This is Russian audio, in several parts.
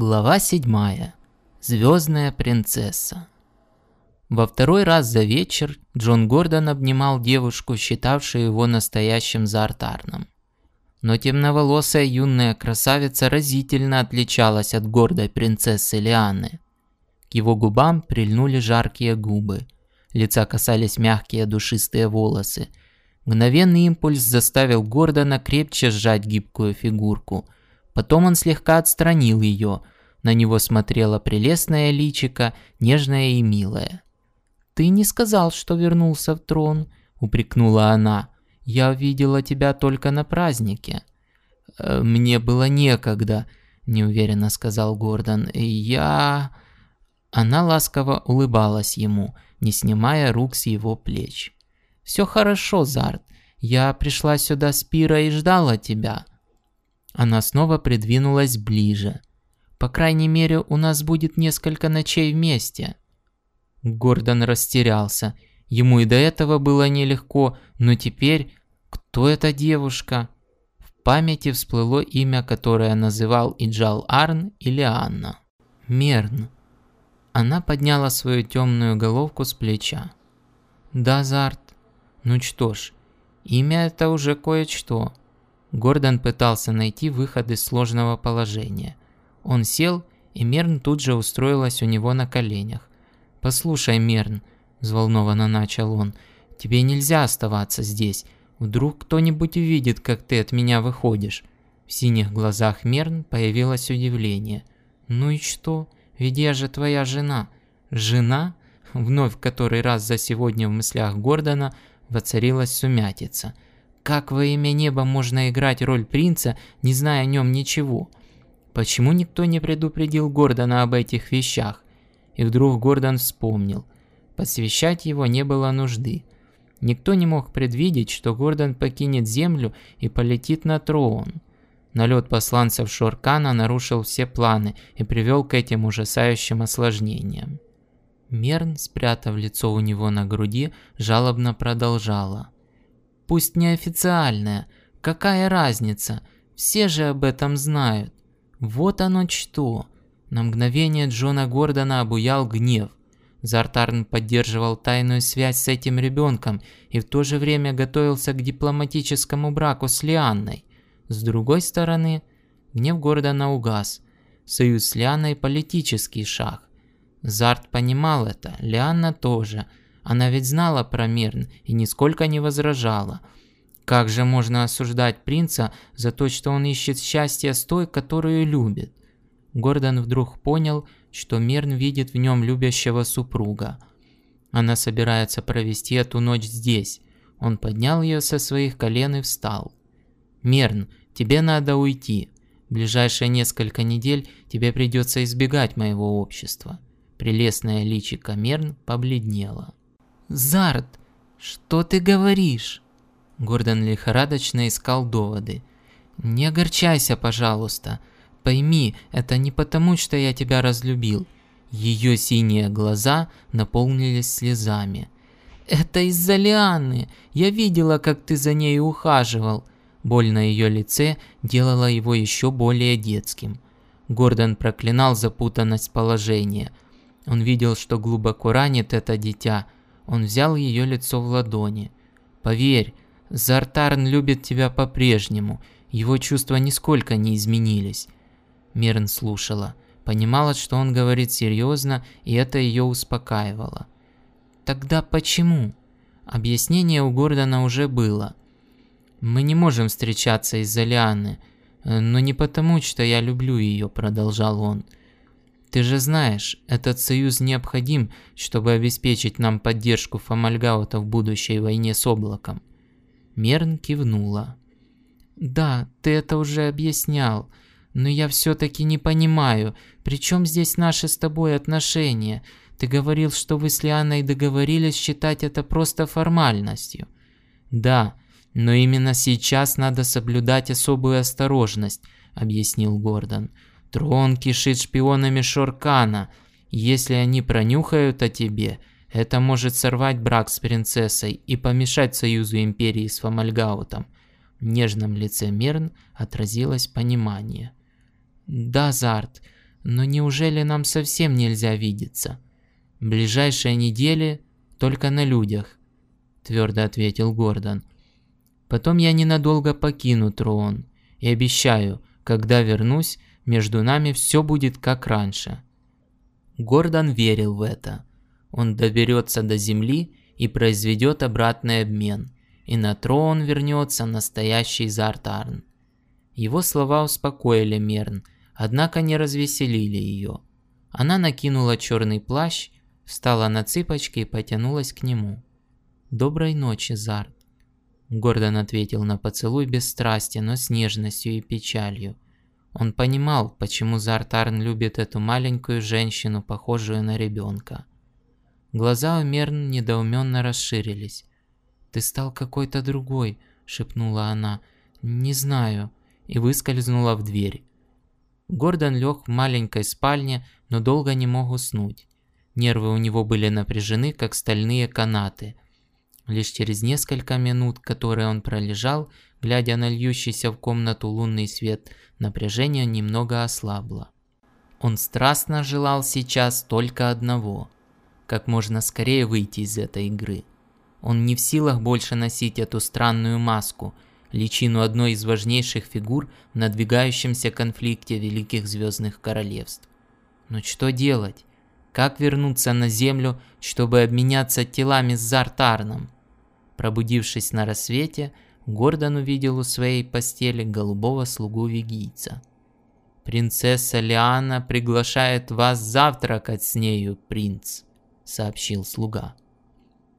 Глава 7. Звездная принцесса. Во второй раз за вечер Джон Гордон обнимал девушку, считавшую его настоящим Зартарном. Но темноволосая юная красавица разительно отличалась от гордой принцессы Лианы. К его губам прильнули жаркие губы, лица касались мягкие душистые волосы. Мгновенный импульс заставил Гордона крепче сжать гибкую фигурку – Потом он слегка отстранил ее. На него смотрела прелестная личика, нежная и милая. «Ты не сказал, что вернулся в трон», — упрекнула она. «Я видела тебя только на празднике». «Э, «Мне было некогда», — неуверенно сказал Гордон. «Я...» Она ласково улыбалась ему, не снимая рук с его плеч. «Все хорошо, Зарт. Я пришла сюда с пира и ждала тебя». Она снова придвинулась ближе. «По крайней мере, у нас будет несколько ночей вместе». Гордон растерялся. Ему и до этого было нелегко, но теперь... Кто эта девушка? В памяти всплыло имя, которое называл Иджал Арн или Анна. Мерн. Она подняла свою темную головку с плеча. «Да, Зарт. Ну что ж, имя это уже кое-что. Гордон пытался найти выход из сложного положения. Он сел, и Мерн тут же устроилась у него на коленях. «Послушай, Мерн», – взволнованно начал он, – «тебе нельзя оставаться здесь. Вдруг кто-нибудь увидит, как ты от меня выходишь». В синих глазах Мерн появилось удивление. «Ну и что? Ведь я же твоя жена». «Жена?» Вновь который раз за сегодня в мыслях Гордона воцарилась сумятица – как во имя неба можно играть роль принца, не зная о нем ничего? Почему никто не предупредил Гордона об этих вещах? И вдруг Гордон вспомнил. Посвящать его не было нужды. Никто не мог предвидеть, что Гордон покинет землю и полетит на трон. Налет посланцев Шоркана нарушил все планы и привел к этим ужасающим осложнениям. Мерн, спрятав лицо у него на груди, жалобно продолжала пусть неофициальная. Какая разница? Все же об этом знают. Вот оно что. На мгновение Джона Гордона обуял гнев. Зартарн поддерживал тайную связь с этим ребенком и в то же время готовился к дипломатическому браку с Лианной. С другой стороны, гнев Гордона угас. Союз с Лианной – политический шаг. Зарт понимал это, Лианна тоже – она ведь знала про Мирн и нисколько не возражала. Как же можно осуждать принца за то, что он ищет счастья с той, которую любит? Гордон вдруг понял, что Мирн видит в нем любящего супруга. Она собирается провести эту ночь здесь. Он поднял ее со своих колен и встал. «Мерн, тебе надо уйти. Ближайшие несколько недель тебе придется избегать моего общества». Прелестная личико Мерн побледнела. «Зарт, что ты говоришь?» Гордон лихорадочно искал доводы. «Не огорчайся, пожалуйста. Пойми, это не потому, что я тебя разлюбил». Ее синие глаза наполнились слезами. «Это из-за Лианы. Я видела, как ты за ней ухаживал». Боль на ее лице делала его еще более детским. Гордон проклинал запутанность положения. Он видел, что глубоко ранит это дитя – он взял ее лицо в ладони. «Поверь, Зартарн любит тебя по-прежнему. Его чувства нисколько не изменились». Мирн слушала. Понимала, что он говорит серьезно, и это ее успокаивало. «Тогда почему?» Объяснение у Гордона уже было. «Мы не можем встречаться из-за Лианы, но не потому, что я люблю ее», — продолжал он. Ты же знаешь, этот союз необходим, чтобы обеспечить нам поддержку Фомальгаута в будущей войне с облаком. Мерн кивнула. Да, ты это уже объяснял, но я все-таки не понимаю, при чем здесь наши с тобой отношения? Ты говорил, что вы с Лианой договорились считать это просто формальностью. Да, но именно сейчас надо соблюдать особую осторожность, объяснил Гордон. Трон кишит шпионами Шоркана. Если они пронюхают о тебе, это может сорвать брак с принцессой и помешать союзу Империи с Фомальгаутом. В нежном лице Мерн отразилось понимание. «Да, Зарт, Но неужели нам совсем нельзя видеться? Ближайшие недели только на людях, твердо ответил Гордон. Потом я ненадолго покину трон и обещаю, когда вернусь, между нами все будет как раньше. Гордон верил в это. Он доберется до земли и произведет обратный обмен, и на трон вернется настоящий Зартарн. Его слова успокоили Мерн, однако не развеселили ее. Она накинула черный плащ, встала на цыпочки и потянулась к нему. «Доброй ночи, Зарт!» Гордон ответил на поцелуй без страсти, но с нежностью и печалью. Он понимал, почему Зартарн любит эту маленькую женщину, похожую на ребенка. Глаза у Мерн недоуменно расширились. «Ты стал какой-то другой», — шепнула она. «Не знаю», и выскользнула в дверь. Гордон лег в маленькой спальне, но долго не мог уснуть. Нервы у него были напряжены, как стальные канаты — Лишь через несколько минут, которые он пролежал, глядя на льющийся в комнату лунный свет, напряжение немного ослабло. Он страстно желал сейчас только одного – как можно скорее выйти из этой игры. Он не в силах больше носить эту странную маску, личину одной из важнейших фигур в надвигающемся конфликте Великих Звездных Королевств. Но что делать? Как вернуться на Землю, чтобы обменяться телами с Зартарном? Пробудившись на рассвете, Гордон увидел у своей постели голубого слугу вегийца. «Принцесса Лиана приглашает вас завтракать с нею, принц», — сообщил слуга.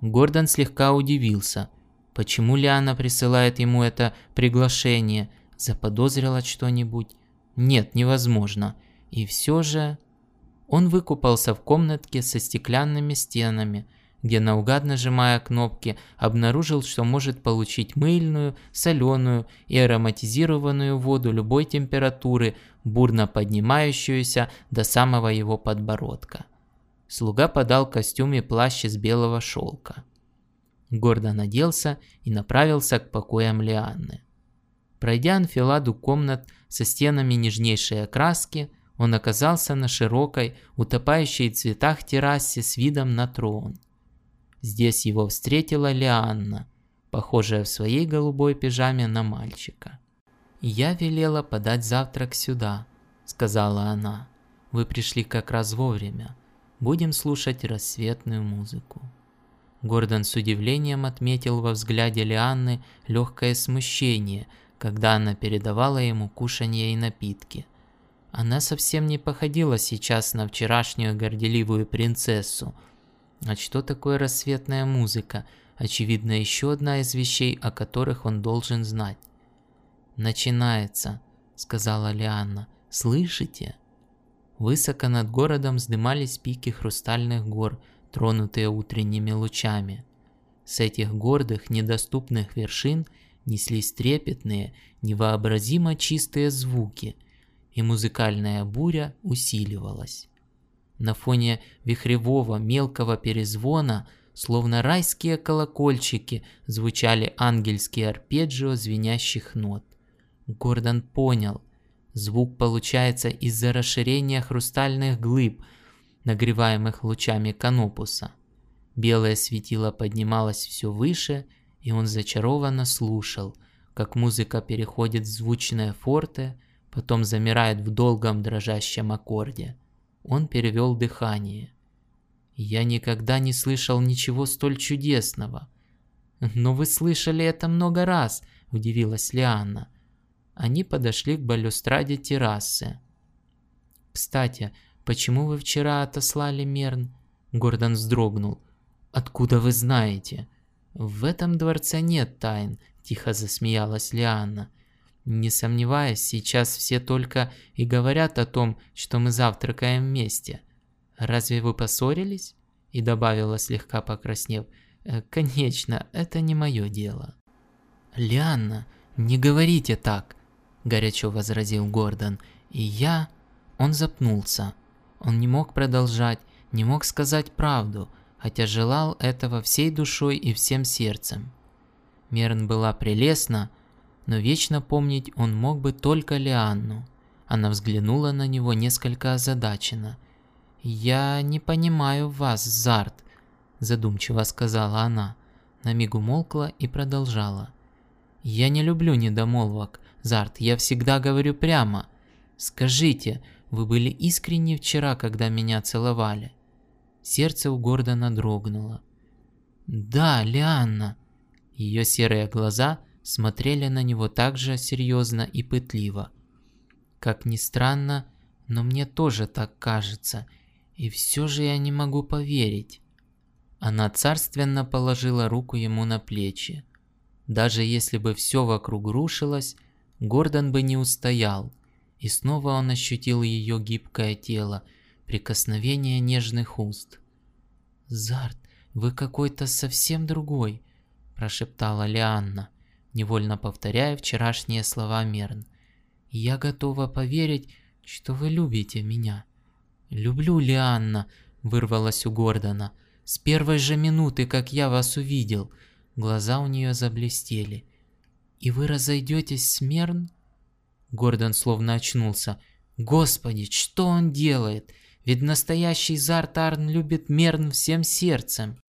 Гордон слегка удивился. Почему Лиана присылает ему это приглашение? Заподозрила что-нибудь? Нет, невозможно. И все же... Он выкупался в комнатке со стеклянными стенами — где наугад нажимая кнопки, обнаружил, что может получить мыльную, соленую и ароматизированную воду любой температуры, бурно поднимающуюся до самого его подбородка. Слуга подал костюм и плащ из белого шелка. Гордо наделся и направился к покоям Лианны. Пройдя анфиладу комнат со стенами нежнейшей окраски, он оказался на широкой, утопающей в цветах террасе с видом на трон – Здесь его встретила Лианна, похожая в своей голубой пижаме на мальчика. «Я велела подать завтрак сюда», — сказала она. «Вы пришли как раз вовремя. Будем слушать рассветную музыку». Гордон с удивлением отметил во взгляде Лианны легкое смущение, когда она передавала ему кушанье и напитки. Она совсем не походила сейчас на вчерашнюю горделивую принцессу, а что такое рассветная музыка? Очевидно, еще одна из вещей, о которых он должен знать. «Начинается», — сказала Лианна. «Слышите?» Высоко над городом вздымались пики хрустальных гор, тронутые утренними лучами. С этих гордых, недоступных вершин неслись трепетные, невообразимо чистые звуки, и музыкальная буря усиливалась. На фоне вихревого мелкого перезвона, словно райские колокольчики, звучали ангельские арпеджио звенящих нот. Гордон понял, звук получается из-за расширения хрустальных глыб, нагреваемых лучами канопуса. Белое светило поднималось все выше, и он зачарованно слушал, как музыка переходит в звучное форте, потом замирает в долгом дрожащем аккорде. Он перевел дыхание. «Я никогда не слышал ничего столь чудесного». «Но вы слышали это много раз», – удивилась Лианна. Они подошли к балюстраде террасы. «Кстати, почему вы вчера отослали Мерн?» Гордон вздрогнул. «Откуда вы знаете?» «В этом дворце нет тайн», – тихо засмеялась Лианна. Не сомневаясь, сейчас все только и говорят о том, что мы завтракаем вместе. Разве вы поссорились? И добавила, слегка покраснев, «Э, «Конечно, это не мое дело». «Лианна, не говорите так», – горячо возразил Гордон. «И я...» Он запнулся. Он не мог продолжать, не мог сказать правду, хотя желал этого всей душой и всем сердцем. Мерн была прелестна, но вечно помнить он мог бы только Лианну. Она взглянула на него несколько озадаченно. «Я не понимаю вас, Зарт», – задумчиво сказала она. На миг умолкла и продолжала. «Я не люблю недомолвок, Зарт, я всегда говорю прямо. Скажите, вы были искренни вчера, когда меня целовали?» Сердце у Гордона дрогнуло. «Да, Лианна!» Ее серые глаза смотрели на него так же серьезно и пытливо. Как ни странно, но мне тоже так кажется, и все же я не могу поверить. Она царственно положила руку ему на плечи. Даже если бы все вокруг рушилось, Гордон бы не устоял, и снова он ощутил ее гибкое тело, прикосновение нежных уст. «Зарт, вы какой-то совсем другой», – прошептала Лианна, невольно повторяя вчерашние слова Мерн. «Я готова поверить, что вы любите меня». «Люблю, Лианна», – вырвалась у Гордона. «С первой же минуты, как я вас увидел». Глаза у нее заблестели. «И вы разойдетесь с Мерн?» Гордон словно очнулся. «Господи, что он делает? Ведь настоящий Зартарн любит Мерн всем сердцем».